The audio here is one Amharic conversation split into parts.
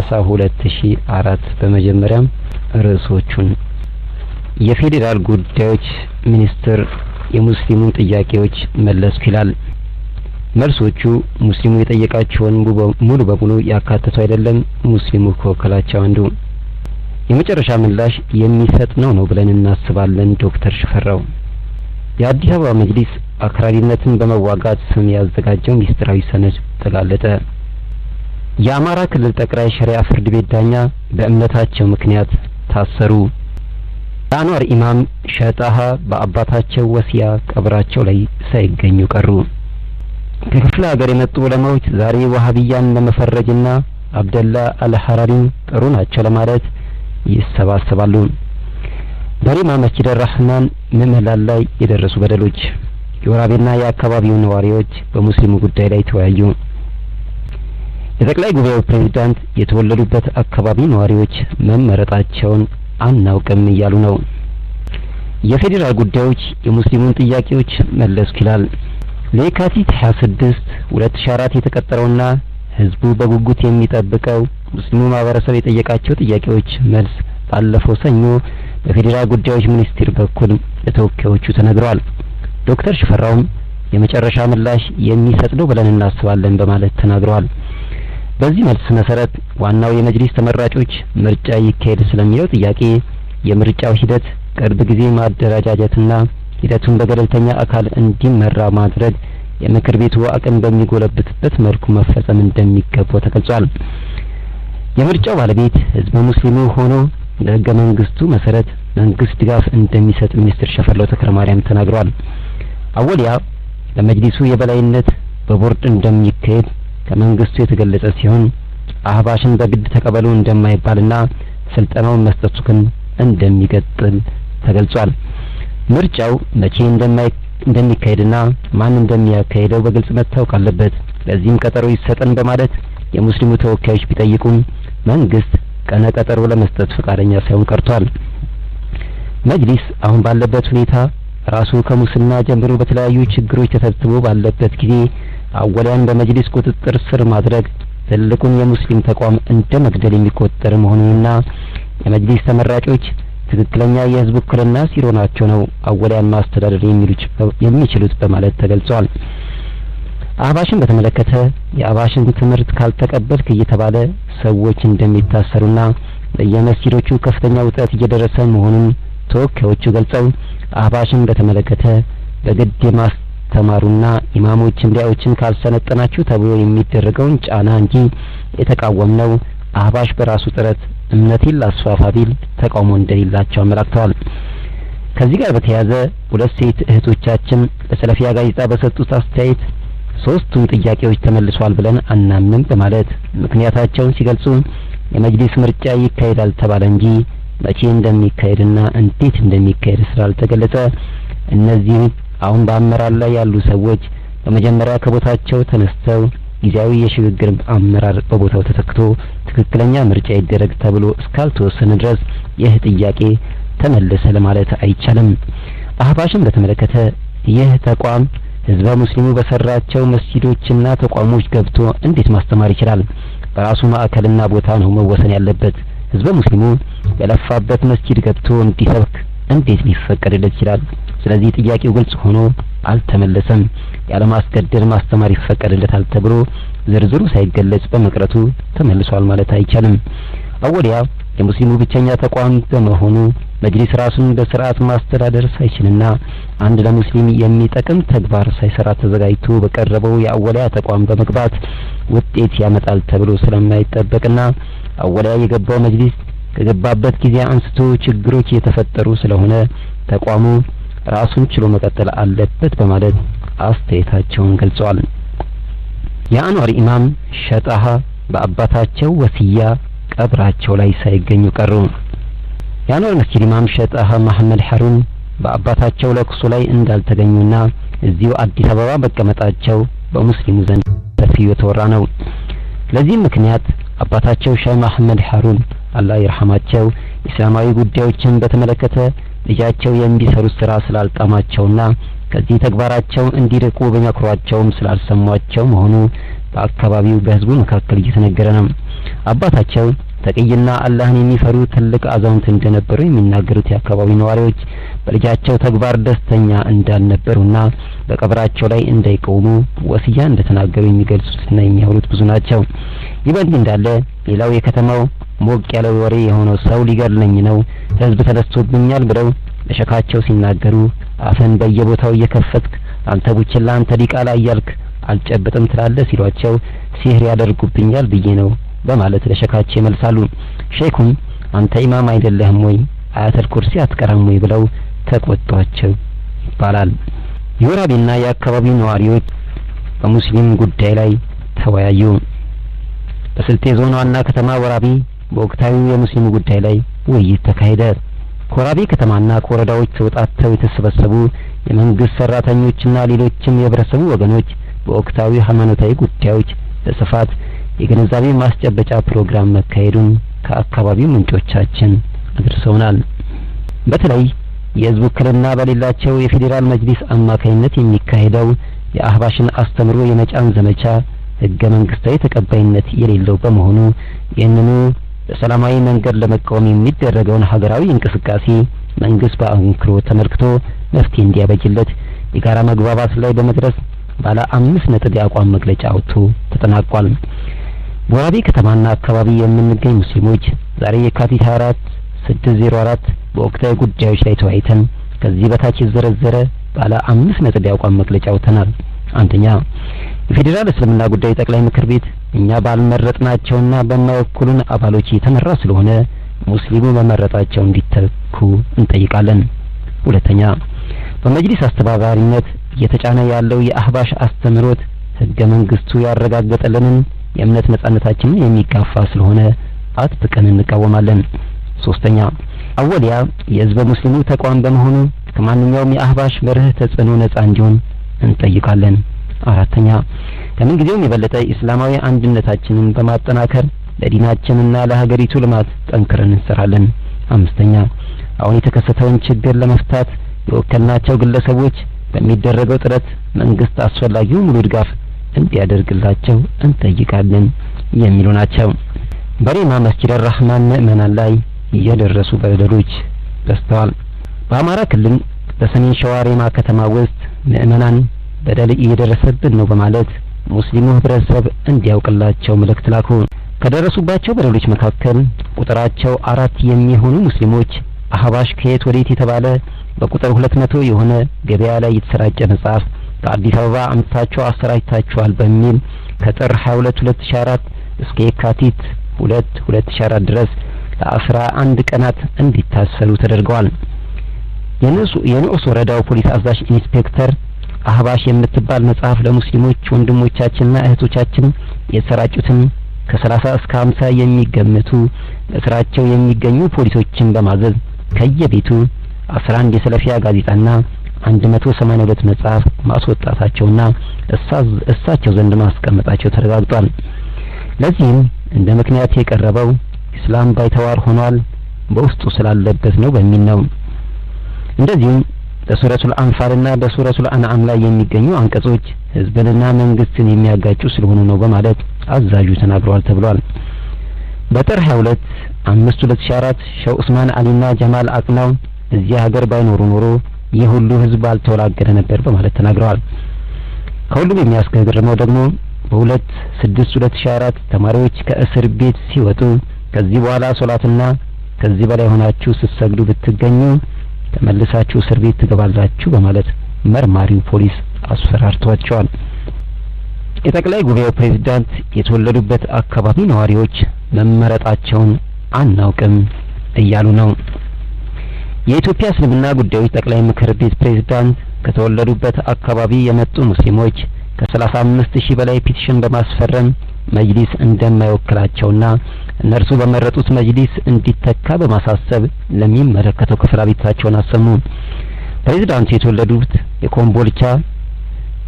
ጋዜጣ አዲስ 30 2004 በመጀመሪያም ርዕሶቹን የፌዴራል ጉዳዮች ሚኒስትር የሙስሊሙን ጥያቄዎች መለስኩ ይላል። መልሶቹ ሙስሊሙ የጠየቃቸውን ሙሉ በሙሉ ያካተቱ አይደለም። ሙስሊሙ ከወከላቸው አንዱ የመጨረሻ ምላሽ የሚሰጥ ነው ነው ብለን እናስባለን። ዶክተር ሽፈራው የአዲስ አበባ መጅሊስ አክራሪነትን በመዋጋት ስም ያዘጋጀው ሚስጥራዊ ሰነድ ተጋለጠ። የአማራ ክልል ጠቅላይ ሸሪዓ ፍርድ ቤት ዳኛ በእምነታቸው ምክንያት ታሰሩ። የአንዋር ኢማም ሸጣሃ በአባታቸው ወሲያ ቀብራቸው ላይ ሳይገኙ ቀሩ። ከክፍለ ሀገር የመጡ ዑለማዎች ዛሬ ወሃቢያን ለመፈረጅና አብደላ አልሐራሪን ጥሩ ናቸው ለማለት ይሰባሰባሉ። በሪማ መስጂድ ራህማን ምዕመናን ላይ የደረሱ በደሎች፣ የወራቤና የአካባቢው ነዋሪዎች በሙስሊሙ ጉዳይ ላይ ተወያዩ። የጠቅላይ ጉባኤው ፕሬዝዳንት የተወለዱበት አካባቢ ነዋሪዎች መመረጣቸውን አናውቅም እያሉ ነው። የፌዴራል ጉዳዮች የሙስሊሙን ጥያቄዎች መለስኩ ይላል። ለየካቲት 26 2004 የተቀጠረውና ህዝቡ በጉጉት የሚጠብቀው ሙስሊሙ ማህበረሰብ የጠየቃቸው ጥያቄዎች መልስ ባለፈው ሰኞ በፌዴራል ጉዳዮች ሚኒስቴር በኩል ለተወካዮቹ ተነግሯል። ዶክተር ሽፈራውም የመጨረሻ ምላሽ የሚሰጥ ነው ብለን እናስባለን በማለት ተናግረዋል። በዚህ መልስ መሰረት ዋናው የመጅሊስ ተመራጮች ምርጫ ይካሄድ ስለሚለው ጥያቄ የምርጫው ሂደት ቅርብ ጊዜ ማደራጃጀትና ሂደቱን በገለልተኛ አካል እንዲመራ ማድረግ የምክር ቤቱ አቅም በሚጎለብትበት መልኩ መፈጸም እንደሚገባው ተገልጿል። የምርጫው ባለቤት ህዝበ ሙስሊሙ ሆኖ በህገ መንግስቱ መሰረት መንግስት ድጋፍ እንደሚሰጥ ሚኒስትር ሸፈለው ተክለማርያም ተናግረዋል። አወሊያ ለመጅሊሱ የበላይነት በቦርድ እንደሚካሄድ ከመንግስቱ የተገለጸ ሲሆን አህባሽን በግድ ተቀበሉ እንደማይባልና ስልጠናውን መስጠቱ ግን እንደሚቀጥል ተገልጿል። ምርጫው መቼ እንደሚካሄድና ማን እንደሚያካሄደው በግልጽ መታወቅ አለበት። ለዚህም ቀጠሮ ይሰጠን በማለት የሙስሊሙ ተወካዮች ቢጠይቁም መንግስት ቀነ ቀጠሮ ለመስጠት ፈቃደኛ ሳይሆን ቀርቷል። መጅሊስ አሁን ባለበት ሁኔታ ራሱ ከሙስና ጀምሮ በተለያዩ ችግሮች ተተብትቦ ባለበት ጊዜ አወሊያን በመጅሊስ ቁጥጥር ስር ማድረግ ትልቁን የሙስሊም ተቋም እንደ መግደል የሚቆጠር መሆኑንና የመጅሊስ ተመራጮች ትክክለኛ የህዝብ ውክልና ሲሮናቸው ነው አወሊያን ማስተዳደር የሚችሉት በማለት ተገልጿል። አህባሽን በተመለከተ የአህባሽን ትምህርት ካልተቀበልክ እየተባለ ሰዎች እንደሚታሰሩና በየመስጊዶቹ ከፍተኛ ውጥረት እየደረሰ መሆኑን ተወካዮቹ ገልጸው አህባሽን በተመለከተ በግድ የማስተማሩና ኢማሞች እንዲያዎችን ካልሰነጠናችሁ ተብሎ የሚደረገውን ጫና እንጂ የተቃወምነው አህባሽ በራሱ ጥረት እምነቴን ላስፋፋ ቢል ተቃውሞ እንደሌላቸው አመላክተዋል። ከዚህ ጋር በተያያዘ ሁለት ሴት እህቶቻችን ለሰለፊያ ጋዜጣ በሰጡት አስተያየት ሶስቱም ጥያቄዎች ተመልሷል ብለን አናምንም በማለት ምክንያታቸውን ሲገልጹ የመጅሊስ ምርጫ ይካሄዳል ተባለ እንጂ መቼ እንደሚካሄድና እንዴት እንደሚካሄድ ስላልተገለጸ እነዚህ አሁን በአመራር ላይ ያሉ ሰዎች በመጀመሪያ ከቦታቸው ተነስተው ጊዜያዊ የሽግግር አመራር በቦታው ተተክቶ ትክክለኛ ምርጫ ይደረግ ተብሎ እስካልተወሰነ ድረስ ይህ ጥያቄ ተመለሰ ለማለት አይቻልም። አህባሽን በተመለከተ ይህ ተቋም ህዝበ ሙስሊሙ በሰራቸው መስጊዶችና ተቋሞች ገብቶ እንዴት ማስተማር ይችላል? በራሱ ማዕከልና ቦታ ነው መወሰን ያለበት። ህዝበ ሙስሊሙ በለፋበት መስጊድ ገብቶ እንዲሰብክ እንዴት ሊፈቀድለት ይችላል? ስለዚህ ጥያቄው ግልጽ ሆኖ አልተመለሰም። ያለማስገደድ ማስተማር ይፈቀድለታል ተብሎ ዝርዝሩ ሳይገለጽ በመቅረቱ ተመልሷል ማለት አይቻልም። አወሊያ የሙስሊሙ ብቸኛ ተቋም በመሆኑ መጅሊስ ራሱን በስርዓት ማስተዳደር ሳይችልና አንድ ለሙስሊም የሚጠቅም ተግባር ሳይሰራ ተዘጋጅቶ በቀረበው የአወሊያ ተቋም በመግባት ውጤት ያመጣል ተብሎ ስለማይጠበቅና አወሊያ የገባው መጅሊስ ከገባበት ጊዜ አንስቶ ችግሮች እየተፈጠሩ ስለሆነ ተቋሙ ራሱን ችሎ መቀጠል አለበት በማለት አስተያየታቸውን ገልጸዋል። የአንዋር ኢማም ሸጣሃ በአባታቸው ወሲያ ቀብራቸው ላይ ሳይገኙ ቀሩ። የአንዋር መስጂድ ኢማም ሸጣሃ መሐመድ ሐሩን በአባታቸው ለቅሶ ላይ እንዳልተገኙና እዚሁ አዲስ አበባ መቀመጣቸው በሙስሊሙ ዘንድ ሰፊው የተወራ ነው። ለዚህም ምክንያት አባታቸው ሼህ መሐመድ ሐሩን አላህ ይርሐማቸው ኢስላማዊ ጉዳዮችን በተመለከተ ልጃቸው የሚሰሩት ስራ ስላልጣማቸውና ከዚህ ተግባራቸው እንዲርቁ በመክሯቸውም ስላልሰሟቸው መሆኑ በአካባቢው በህዝቡ መካከል እየተነገረ ነው። አባታቸው ተቅይና አላህን የሚፈሩ ትልቅ አዛውንት እንደነበሩ የሚናገሩት የአካባቢው ነዋሪዎች በልጃቸው ተግባር ደስተኛ እንዳልነበሩና በቀብራቸው ላይ እንዳይቆሙ ወስያ እንደተናገሩ የሚገልጹትና የሚያወሩት ብዙ ናቸው። ይህ እንዳለ ሌላው የከተማው ሞቅ ያለ ወሬ የሆነው ሰው ሊገድለኝ ነው፣ ህዝብ ተነስቶብኛል ብለው ለሸካቸው ሲናገሩ አፈን በየቦታው እየከፈትክ አንተ ቡችላ አንተ ዲቃላ እያልክ አልጨብጥም ትላለህ ሲሏቸው ሲህር ያደርጉብኛል ብዬ ነው በማለት ለሸካቸው ይመልሳሉ። ሼኩም አንተ ኢማም አይደለህም ወይ አያተል ኩርሲ አትቀራም ወይ ብለው ተቆጧቸው ይባላል። የወራቤና የአካባቢው ነዋሪዎች በሙስሊም ጉዳይ ላይ ተወያዩ። በስልጤ ዞን ዋና ከተማ ወራቤ በወቅታዊ የሙስሊሙ ጉዳይ ላይ ውይይት ተካሄደ። ከወራቤ ከተማና ከወረዳዎች ተውጣጥተው የተሰበሰቡ የመንግስት ሰራተኞችና ሌሎችም የህብረተሰቡ ወገኖች በወቅታዊ ሃይማኖታዊ ጉዳዮች በስፋት የግንዛቤ ማስጨበጫ ፕሮግራም መካሄዱን ከአካባቢው ምንጮቻችን አድርሰውናል። በተለይ የህዝብ ውክልና በሌላቸው የፌዴራል መጅሊስ አማካይነት የሚካሄደው የአህባሽን አስተምሮ የመጫን ዘመቻ ህገ መንግስታዊ ተቀባይነት የሌለው በመሆኑ ይህንኑ በሰላማዊ መንገድ ለመቃወም የሚደረገውን ሀገራዊ እንቅስቃሴ መንግስት በአንክሮ ተመልክቶ መፍትሄ እንዲያበጅለት የጋራ መግባባት ላይ በመድረስ ባለ አምስት ነጥብ የአቋም መግለጫ አውጥቶ ተጠናቋል። በወራቤ ከተማና አካባቢ የምንገኝ ሙስሊሞች ዛሬ የካቲት 24 604 በወቅታዊ ጉዳዮች ላይ ተወያይተን ከዚህ በታች የዘረዘረ ባለ አምስት ነጥብ የአቋም መግለጫ አውጥተናል። አንደኛ የፌዴራል እስልምና ጉዳይ ጠቅላይ ምክር ቤት እኛ ባልመረጥናቸውና በማይወክሉን አባሎች የተመራ ስለሆነ ሙስሊሙ መመረጣቸው እንዲተኩ እንጠይቃለን። ሁለተኛ በመጅሊስ አስተባባሪነት እየተጫነ ያለው የአህባሽ አስተምህሮት ህገ መንግስቱ ያረጋገጠልንን የእምነት ነጻነታችንን የሚጋፋ ስለሆነ አጥብቀን እንቃወማለን። ሶስተኛ አወሊያ የህዝበ ሙስሊሙ ተቋም በመሆኑ ከማንኛውም የአህባሽ መርህ ተጽዕኖ ነጻ እንዲሆን እንጠይቃለን። አራተኛ ከምን የበለጠ ኢስላማዊ አንድነታችንን በማጠናከር ለዲናችንና ለሀገሪቱ ልማት ጠንክረን እንሰራለን። አምስተኛ አሁን የተከሰተውን ችግር ለመፍታት የወከልናቸው ግለሰቦች በሚደረገው ጥረት መንግስት አስፈላጊውን ሙሉ ድጋፍ እንዲያደርግላቸው እንጠይቃለን የሚሉ ናቸው። በሬማ መስጂድ አራህማን ምዕመናን ላይ የደረሱ በደሎች በዝተዋል። በአማራ ክልል በሰሜን ሸዋ ሬማ ከተማ ውስጥ ምዕመናን በደል እየደረሰብን ነው በማለት ሙስሊሙ ህብረተሰብ እንዲያውቅላቸው መልእክት ላኩ። ከደረሱባቸው በደሎች መካከል ቁጥራቸው አራት የሚሆኑ ሙስሊሞች አህባሽ ከየት ወዴት የተባለ በቁጥር ሁለት መቶ የሆነ ገበያ ላይ የተሰራጨ መጽሐፍ ከአዲስ አበባ አምጥታችሁ አሰራጭታችኋል በሚል ከጥር 22 2004 እስከ የካቲት 2 2004 ድረስ ለአስራ አንድ ቀናት እንዲታሰሩ ተደርገዋል። የንዑስ ወረዳው ፖሊስ አዛዥ ኢንስፔክተር አህባሽ የምትባል መጽሐፍ ለሙስሊሞች ወንድሞቻችንና እህቶቻችን የተሰራጩትን ከሰላሳ እስከ ሀምሳ የሚገመቱ በስራቸው የሚገኙ ፖሊሶችን በማዘዝ ከየቤቱ አስራ አንድ የሰለፊያ ጋዜጣና አንድ መቶ ሰማኒያ ሁለት መጽሐፍ ማስወጣታቸውና እሳቸው ዘንድ ማስቀመጣቸው ተረጋግጧል። ለዚህም እንደ ምክንያት የቀረበው ኢስላም ባይተዋር ሆኗል በውስጡ ስላለበት ነው በሚል ነው። እንደዚሁም በሱረቱል አንፋልና በሱረቱል አንዓም ላይ የሚገኙ አንቀጾች ህዝብንና መንግስትን የሚያጋጩ ስለሆኑ ነው በማለት አዛዡ ተናግረዋል ተብሏል። በጥር 22 5 2004 ሸህ ኡስማን አሊና ጀማል አቅናው እዚህ ሀገር ባይኖሩ ኖሮ ይህ ሁሉ ህዝብ አልተወላገደ ነበር በማለት ተናግረዋል። ከሁሉም የሚያስገርመው ደግሞ በሁለት ስድስት ሁለት ሺ አራት ተማሪዎች ከእስር ቤት ሲወጡ ከዚህ በኋላ ሶላትና ከዚህ በላይ ሆናችሁ ስትሰግዱ ብትገኙ ተመልሳችሁ እስር ቤት ትገባላችሁ በማለት መርማሪው ፖሊስ አስፈራርቷቸዋል። የጠቅላይ ጉባኤው ፕሬዝዳንት የተወለዱበት አካባቢ ነዋሪዎች መመረጣቸውን አናውቅም እያሉ ነው። የኢትዮጵያ እስልምና ጉዳዮች ጠቅላይ ምክር ቤት ፕሬዝዳንት ከተወለዱበት አካባቢ የመጡ ሙስሊሞች ከሰላሳ አምስት ሺህ በላይ ፒቲሽን በማስፈረም መጅሊስ እንደማይወክላቸውና እነርሱ በመረጡት መጅሊስ እንዲተካ በማሳሰብ ለሚመለከተው ክፍል አቤቱታቸውን አሰሙ። ፕሬዝዳንቱ የተወለዱት የኮምቦልቻ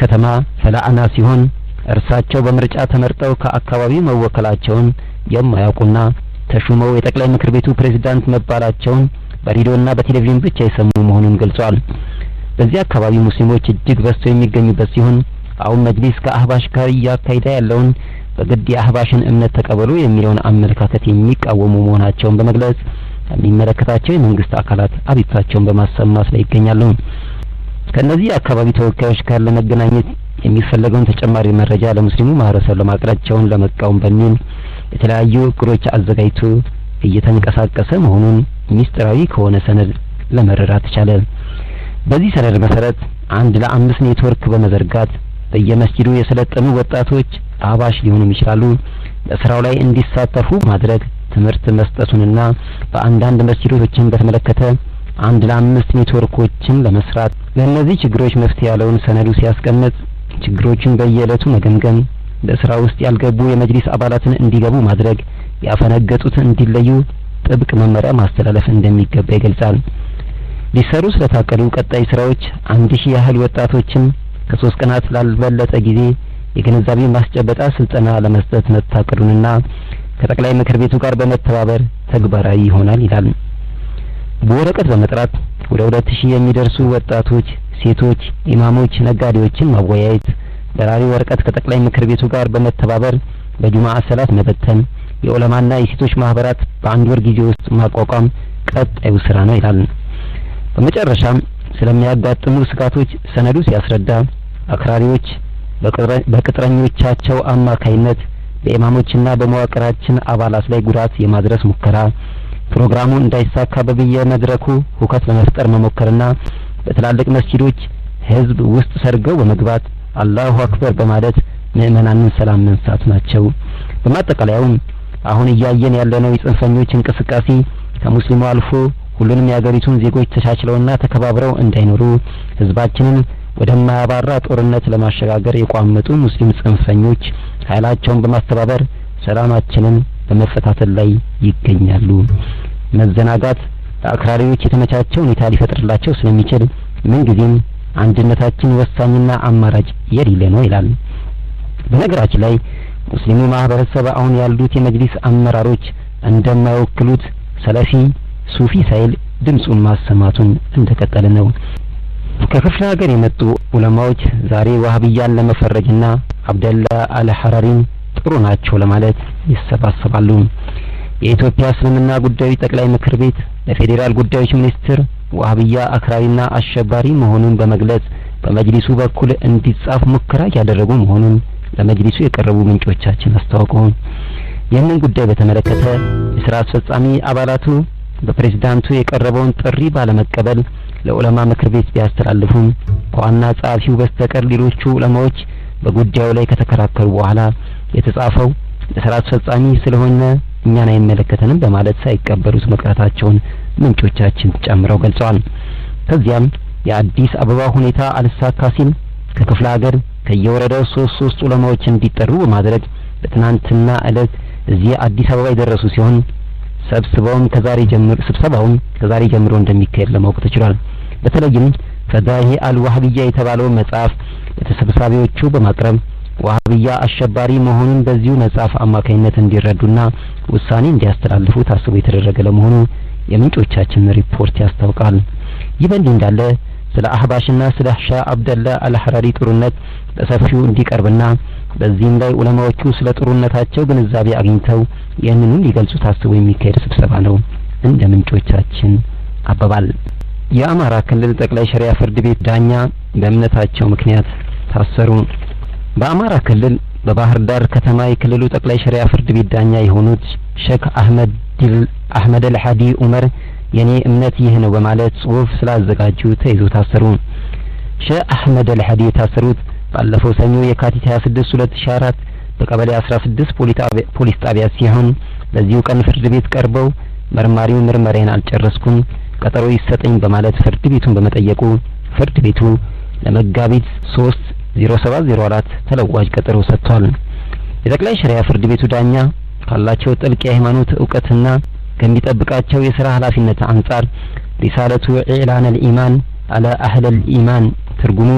ከተማ ፈላአና ሲሆን እርሳቸው በምርጫ ተመርጠው ከአካባቢው መወከላቸውን የማያውቁና ተሹመው የጠቅላይ ምክር ቤቱ ፕሬዝዳንት መባላቸውን በሬዲዮና በቴሌቪዥን ብቻ የሰሙ መሆኑን ገልጿል። በዚህ አካባቢ ሙስሊሞች እጅግ በዝተው የሚገኙበት ሲሆን አሁን መጅሊስ ከአህባሽ ጋር እያካሄደ ያለውን በግድ የአህባሽን እምነት ተቀበሉ የሚለውን አመለካከት የሚቃወሙ መሆናቸውን በመግለጽ የሚመለከታቸው የመንግስት አካላት አቤቱታቸውን በማሰማት ላይ ይገኛሉ። ከእነዚህ የአካባቢ ተወካዮች ጋር ለመገናኘት የሚፈለገውን ተጨማሪ መረጃ ለሙስሊሙ ማህበረሰብ ለማቅረባቸውን ለመቃወም በሚል የተለያዩ እቅዶች አዘጋጅቶ እየተንቀሳቀሰ መሆኑን ሚስጥራዊ ከሆነ ሰነድ ለመረዳት ተቻለ። በዚህ ሰነድ መሰረት አንድ ለአምስት ኔትወርክ በመዘርጋት በየመስጂዱ የሰለጠኑ ወጣቶች አህባሽ ሊሆኑም ይችላሉ በስራው ላይ እንዲሳተፉ ማድረግ ትምህርት መስጠቱንና በአንዳንድ መስጂዶችን በተመለከተ አንድ ለአምስት ኔትወርኮችን ለመስራት ለእነዚህ ችግሮች መፍትሄ ያለውን ሰነዱ ሲያስቀምጥ ችግሮችን በየዕለቱ መገምገም በስራ ውስጥ ያልገቡ የመጅሊስ አባላትን እንዲገቡ ማድረግ ያፈነገጡት እንዲለዩ ጥብቅ መመሪያ ማስተላለፍ እንደሚገባ ይገልጻል። ሊሰሩ ስለታቀዱ ቀጣይ ስራዎች አንድ ሺህ ያህል ወጣቶችን ከሶስት ቀናት ላልበለጠ ጊዜ የግንዛቤ ማስጨበጣ ስልጠና ለመስጠት መታቀዱንና ከጠቅላይ ምክር ቤቱ ጋር በመተባበር ተግባራዊ ይሆናል ይላል። በወረቀት በመጥራት ወደ ሁለት ሺህ የሚደርሱ ወጣቶች፣ ሴቶች፣ ኢማሞች፣ ነጋዴዎችን ማወያየት፣ በራሪ ወረቀት ከጠቅላይ ምክር ቤቱ ጋር በመተባበር በጁማዓ ሰላት መበተን፣ የዑለማና የሴቶች ማህበራት በአንድ ወር ጊዜ ውስጥ ማቋቋም ቀጣዩ ስራ ነው ይላል። በመጨረሻም ስለሚያጋጥሙ ስጋቶች ሰነዱ ሲያስረዳ አክራሪዎች በቅጥረኞቻቸው አማካይነት በኢማሞችና በመዋቅራችን አባላት ላይ ጉዳት የማድረስ ሙከራ፣ ፕሮግራሙ እንዳይሳካ በየመድረኩ ሁከት ለመፍጠር መሞከርና በትላልቅ መስጂዶች ህዝብ ውስጥ ሰርገው በመግባት አላሁ አክበር በማለት ምእመናንን ሰላም መንሳት ናቸው። በማጠቃለያውም አሁን እያየን ያለነው የጽንፈኞች እንቅስቃሴ ከሙስሊሙ አልፎ ሁሉንም የሀገሪቱን ዜጎች ተቻችለውና ተከባብረው እንዳይኖሩ ህዝባችንን ወደማያባራ ጦርነት ለማሸጋገር የቋመጡ ሙስሊም ጽንፈኞች ኃይላቸውን በማስተባበር ሰላማችንን በመፈታተል ላይ ይገኛሉ። መዘናጋት ለአክራሪዎች የተመቻቸ ሁኔታ ሊፈጥርላቸው ስለሚችል ምንጊዜም አንድነታችን ወሳኝና አማራጭ የሌለ ነው ይላል። በነገራችን ላይ ሙስሊሙ ማህበረሰብ አሁን ያሉት የመጅሊስ አመራሮች እንደማይወክሉት ሰለፊ ሱፊ ሳይል ድምፁን ማሰማቱን እንደቀጠለ ነው። ከክፍለ ሀገር የመጡ ዑለማዎች ዛሬ ዋህብያን ለመፈረጅና አብደላ አልሐራሪን ጥሩ ናቸው ለማለት ይሰባሰባሉ። የኢትዮጵያ እስልምና ጉዳዮች ጠቅላይ ምክር ቤት ለፌዴራል ጉዳዮች ሚኒስትር ዋህብያ አክራሪና አሸባሪ መሆኑን በመግለጽ በመጅሊሱ በኩል እንዲጻፍ ሙከራ ያደረጉ መሆኑን ለመጅሊሱ የቀረቡ ምንጮቻችን አስታወቁ። ይህንን ጉዳይ በተመለከተ የስራ አስፈጻሚ አባላቱ በፕሬዝዳንቱ የቀረበውን ጥሪ ባለመቀበል ለዑለማ ምክር ቤት ቢያስተላልፉም ከዋና ጸሐፊው በስተቀር ሌሎቹ ዑለማዎች በጉዳዩ ላይ ከተከራከሩ በኋላ የተጻፈው ለስራ አስፈጻሚ ስለሆነ እኛን አይመለከተንም በማለት ሳይቀበሉት መቅረታቸውን ምንጮቻችን ጨምረው ገልጸዋል። ከዚያም የአዲስ አበባ ሁኔታ አልሳካ ሲል ከክፍለ ሀገር ከየወረዳው ሶስት ሶስት ዑለማዎች እንዲጠሩ በማድረግ በትናንትና ዕለት እዚህ አዲስ አበባ የደረሱ ሲሆን ሰብስበውም ከዛሬ ጀምሮ ስብሰባውም ከዛሬ ጀምሮ እንደሚካሄድ ለማወቅ ተችሏል። በተለይም ፈዳሂ አልዋህብያ የተባለው መጽሐፍ ለተሰብሳቢዎቹ በማቅረብ ዋህብያ አሸባሪ መሆኑን በዚሁ መጽሐፍ አማካኝነት እንዲረዱና ውሳኔ እንዲያስተላልፉ ታስቦ የተደረገ ለመሆኑ የምንጮቻችን ሪፖርት ያስታውቃል። ይህ በእንዲህ እንዳለ ስለ አህባሽና ስለ ሻህ አብደላ አልሐራሪ ጥሩነት በሰፊው እንዲቀርብና በዚህም ላይ ዑለማዎቹ ስለ ጥሩነታቸው ግንዛቤ አግኝተው ይህንኑ ሊገልጹ ታስቦ የሚካሄድ ስብሰባ ነው እንደ ምንጮቻችን አባባል። የአማራ ክልል ጠቅላይ ሸሪያ ፍርድ ቤት ዳኛ በእምነታቸው ምክንያት ታሰሩ። በአማራ ክልል በባህር ዳር ከተማ የክልሉ ጠቅላይ ሸሪያ ፍርድ ቤት ዳኛ የሆኑት ሼክ አህመድ አህመድ አልሐዲ ዑመር የኔ እምነት ይህ ነው በማለት ጽሁፍ ስላዘጋጁ ተይዞ ታሰሩ። ሼህ አህመድ አልሐዲ የታሰሩት ባለፈው ሰኞ የካቲት 26 2004 በቀበሌ 16 ፖሊስ ጣቢያ ሲሆን በዚሁ ቀን ፍርድ ቤት ቀርበው መርማሪው ምርመራዬን አልጨረስኩም ቀጠሮ ይሰጠኝ በማለት ፍርድ ቤቱን በመጠየቁ ፍርድ ቤቱ ለመጋቢት 3 0704 ተለዋጭ ቀጠሮ ሰጥቷል። የጠቅላይ ሸሪያ ፍርድ ቤቱ ዳኛ ካላቸው ጥልቅ የሃይማኖት እውቀትና ከሚጠብቃቸው የሥራ ኃላፊነት አንጻር ሪሳለቱ ኢዕላን አልኢማን አለ አህለ አልኢማን ትርጉሙ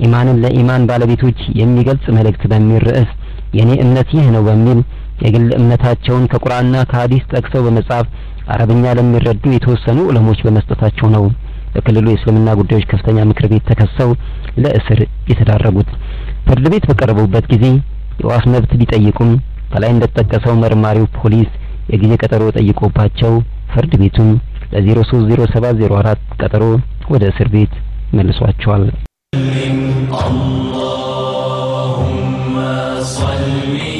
ኢማንን ለኢማን ባለቤቶች የሚገልጽ መልእክት በሚል ርዕስ የኔ እምነት ይህ ነው በሚል የግል እምነታቸውን ከቁርአንና ከሐዲስ ጠቅሰው በመጻፍ አረብኛ ለሚረዱ የተወሰኑ ዑለሞች በመስጠታቸው ነው በክልሉ የእስልምና ጉዳዮች ከፍተኛ ምክር ቤት ተከሰው ለእስር የተዳረጉት። ፍርድ ቤት በቀረቡበት ጊዜ የዋስ መብት ቢጠይቁም ከላይ እንደተጠቀሰው መርማሪው ፖሊስ የጊዜ ቀጠሮ ጠይቆባቸው ፍርድ ቤቱም ለ030704 ቀጠሮ ወደ እስር ቤት መልሷቸዋል። اللهم صل